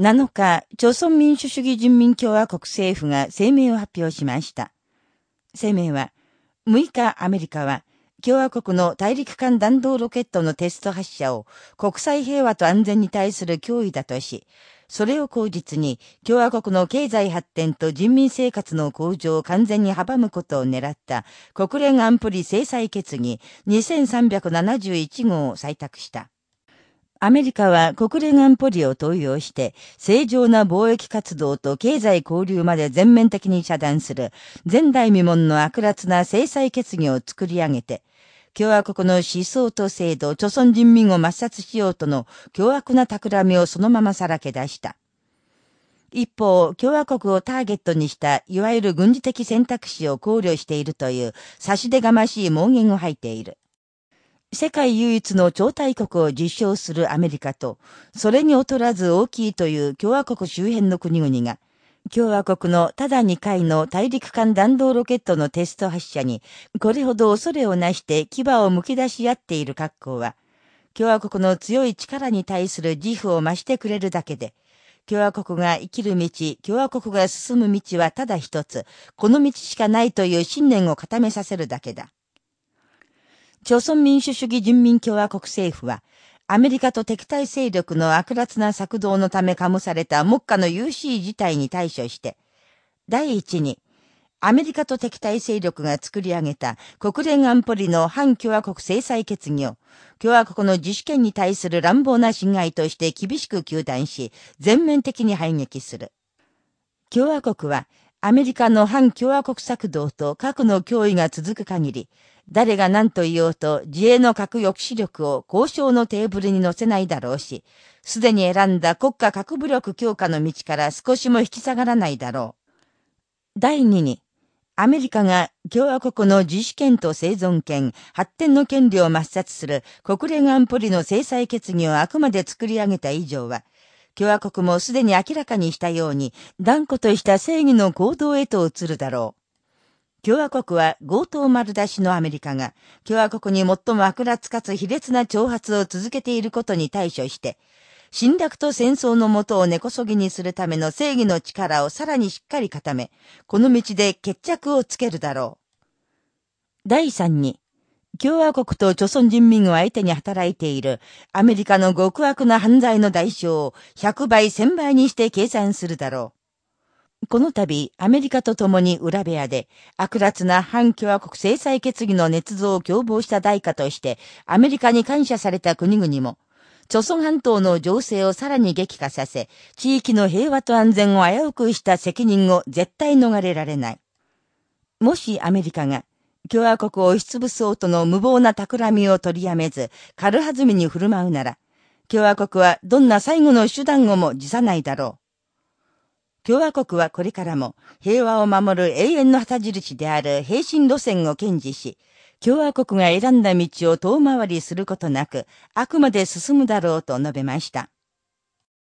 7日、朝鮮民主主義人民共和国政府が声明を発表しました。声明は、6日アメリカは、共和国の大陸間弾道ロケットのテスト発射を国際平和と安全に対する脅威だとし、それを口実に共和国の経済発展と人民生活の向上を完全に阻むことを狙った国連安保理制裁決議2371号を採択した。アメリカは国連安保理を登用して、正常な貿易活動と経済交流まで全面的に遮断する、前代未聞の悪辣な制裁決議を作り上げて、共和国の思想と制度、著存人民を抹殺しようとの凶悪な企みをそのままさらけ出した。一方、共和国をターゲットにしたいわゆる軍事的選択肢を考慮しているという差し出がましい妄言を吐いている。世界唯一の超大国を実証するアメリカと、それに劣らず大きいという共和国周辺の国々が、共和国のただ2回の大陸間弾道ロケットのテスト発射に、これほど恐れをなして牙を剥き出し合っている格好は、共和国の強い力に対する自負を増してくれるだけで、共和国が生きる道、共和国が進む道はただ一つ、この道しかないという信念を固めさせるだけだ。朝鮮民主主義人民共和国政府は、アメリカと敵対勢力の悪辣な策動のため醸された目下の有しい事態に対処して、第一に、アメリカと敵対勢力が作り上げた国連安保理の反共和国制裁決議を、共和国の自主権に対する乱暴な侵害として厳しく糾弾し、全面的に排撃する。共和国は、アメリカの反共和国策動と核の脅威が続く限り、誰が何と言おうと自衛の核抑止力を交渉のテーブルに乗せないだろうし、すでに選んだ国家核武力強化の道から少しも引き下がらないだろう。第2に、アメリカが共和国の自主権と生存権、発展の権利を抹殺する国連安保理の制裁決議をあくまで作り上げた以上は、共和国もすでに明らかにしたように断固とした正義の行動へと移るだろう。共和国は強盗丸出しのアメリカが共和国に最も悪辣かつ卑劣な挑発を続けていることに対処して、侵略と戦争のもとを根こそぎにするための正義の力をさらにしっかり固め、この道で決着をつけるだろう。第3に、共和国と朝鮮人民を相手に働いているアメリカの極悪な犯罪の代償を100倍1000倍にして計算するだろう。この度、アメリカと共に裏部屋で、悪辣な反共和国制裁決議の捏造を共謀した代価として、アメリカに感謝された国々も、朝鮮半島の情勢をさらに激化させ、地域の平和と安全を危うくした責任を絶対逃れられない。もしアメリカが、共和国を押しつぶそうとの無謀な企みを取りやめず、軽はずみに振る舞うなら、共和国はどんな最後の手段をも辞さないだろう。共和国はこれからも平和を守る永遠の旗印である平身路線を堅持し、共和国が選んだ道を遠回りすることなく、あくまで進むだろうと述べました。